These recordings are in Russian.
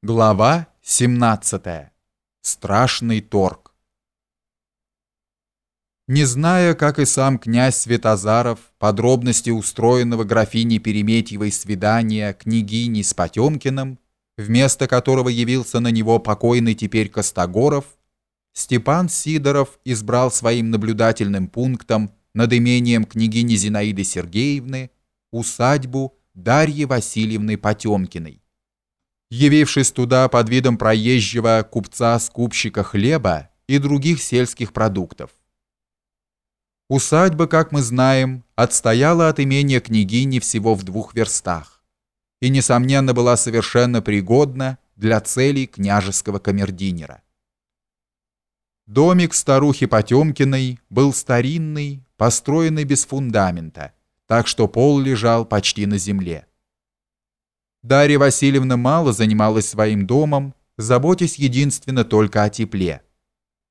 Глава 17. Страшный торг. Не зная, как и сам князь Святозаров, подробности устроенного графиней Переметьевой свидания княгини с Потемкиным, вместо которого явился на него покойный теперь Костогоров, Степан Сидоров избрал своим наблюдательным пунктом над имением княгини Зинаиды Сергеевны усадьбу Дарьи Васильевны Потемкиной явившись туда под видом проезжего купца-скупщика хлеба и других сельских продуктов. Усадьба, как мы знаем, отстояла от имения княгини всего в двух верстах и, несомненно, была совершенно пригодна для целей княжеского камердинера. Домик старухи Потемкиной был старинный, построенный без фундамента, так что пол лежал почти на земле. Дарья Васильевна мало занималась своим домом, заботясь единственно только о тепле.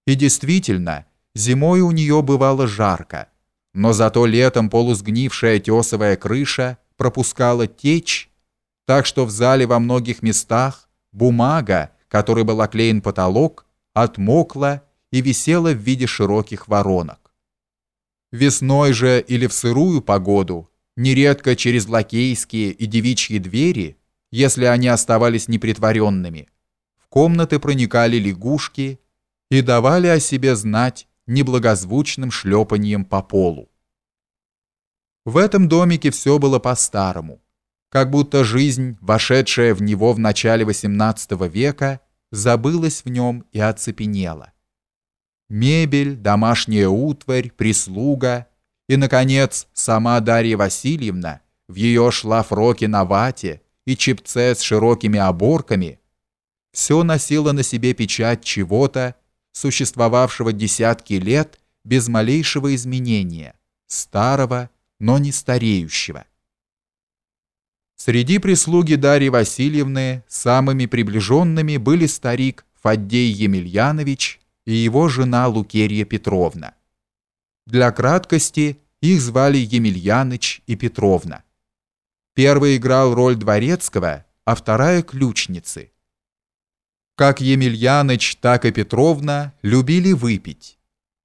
И действительно, зимой у нее бывало жарко, но зато летом полусгнившая тесовая крыша пропускала течь, так что в зале во многих местах бумага, которой был оклеен потолок, отмокла и висела в виде широких воронок. Весной же или в сырую погоду нередко через лакейские и девичьи двери, если они оставались непритворенными, в комнаты проникали лягушки и давали о себе знать неблагозвучным шлепаньем по полу. В этом домике все было по-старому, как будто жизнь, вошедшая в него в начале XVIII века, забылась в нем и оцепенела. Мебель, домашняя утварь, прислуга и, наконец, сама Дарья Васильевна в ее шлафроке на вате и чепце с широкими оборками, все носило на себе печать чего-то, существовавшего десятки лет без малейшего изменения, старого, но не стареющего. Среди прислуги Дарьи Васильевны самыми приближенными были старик Фаддей Емельянович и его жена Лукерья Петровна. Для краткости их звали Емельяныч и Петровна. Первый играл роль дворецкого, а вторая – ключницы. Как Емельяныч, так и Петровна любили выпить.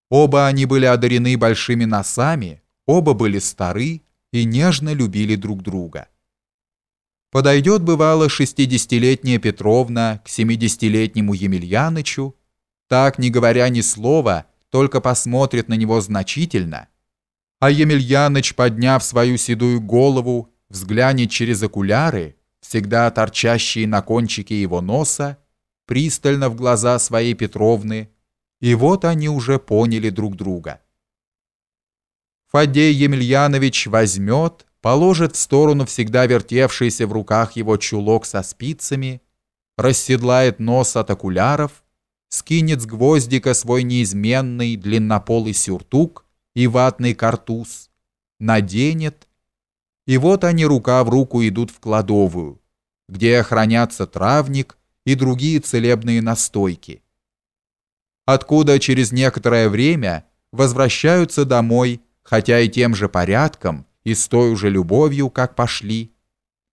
Оба они были одарены большими носами, оба были стары и нежно любили друг друга. Подойдет, бывало, шестидесятилетняя Петровна к семидесятилетнему Емельянычу, так, не говоря ни слова, только посмотрит на него значительно, а Емельяныч, подняв свою седую голову, взглянет через окуляры, всегда торчащие на кончике его носа, пристально в глаза своей Петровны, и вот они уже поняли друг друга. Фадей Емельянович возьмет, положит в сторону всегда вертевшийся в руках его чулок со спицами, расседлает нос от окуляров скинет с гвоздика свой неизменный длиннополый сюртук и ватный картуз, наденет, и вот они рука в руку идут в кладовую, где хранятся травник и другие целебные настойки, откуда через некоторое время возвращаются домой, хотя и тем же порядком и с той уже любовью, как пошли,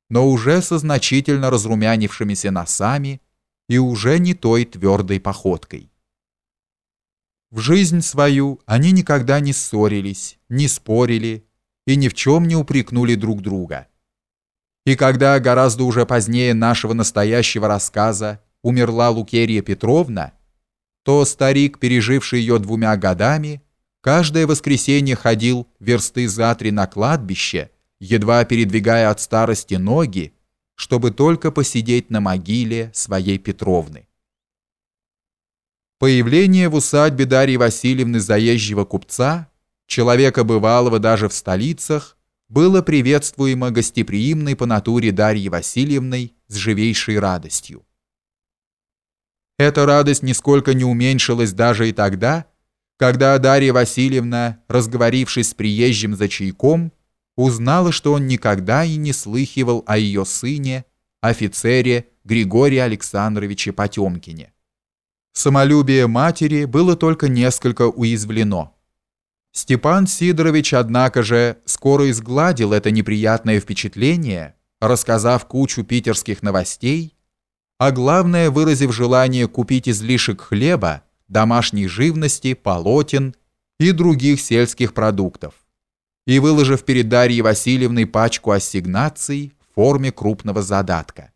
но уже со значительно разрумянившимися носами, и уже не той твердой походкой. В жизнь свою они никогда не ссорились, не спорили и ни в чем не упрекнули друг друга. И когда гораздо уже позднее нашего настоящего рассказа умерла Лукерия Петровна, то старик, переживший ее двумя годами, каждое воскресенье ходил версты за три на кладбище, едва передвигая от старости ноги, чтобы только посидеть на могиле своей Петровны. Появление в усадьбе Дарьи Васильевны заезжего купца, человека бывалого даже в столицах, было приветствуемо гостеприимной по натуре Дарьи Васильевной с живейшей радостью. Эта радость нисколько не уменьшилась даже и тогда, когда Дарья Васильевна, разговорившись с приезжим за чайком, узнала, что он никогда и не слыхивал о ее сыне, офицере Григории Александровиче Потемкине. Самолюбие матери было только несколько уязвлено. Степан Сидорович, однако же, скоро изгладил это неприятное впечатление, рассказав кучу питерских новостей, а главное выразив желание купить излишек хлеба, домашней живности, полотен и других сельских продуктов, и выложив перед Дарьей Васильевной пачку ассигнаций в форме крупного задатка.